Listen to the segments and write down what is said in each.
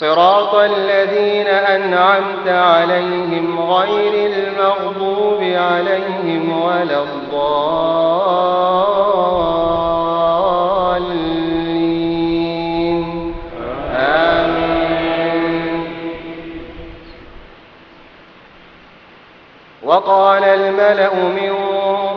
صراط الذين أنعمت عليهم غير المغضوب عليهم ولا الضالين. آمين. وقال الملأ من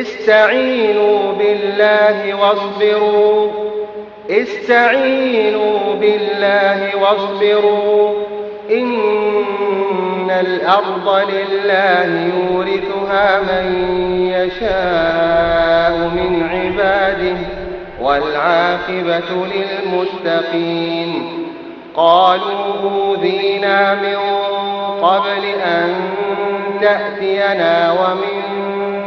استعينوا بالله واصبروا. استعينوا بالله واصبروا. إن الأرض لله يورثها من يشاء من عباده والعاقبة للمتقين. قالوا أوذينا من قبل أن تأتينا ومن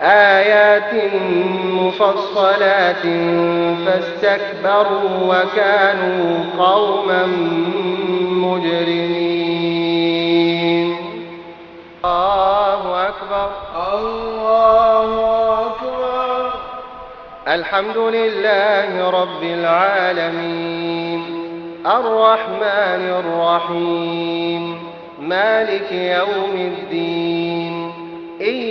آيات مفصلات فاستكبروا وكانوا قوما مجرمين. الله أكبر. الله أكبر. الحمد لله رب العالمين. الرحمن الرحيم. مالك يوم الدين.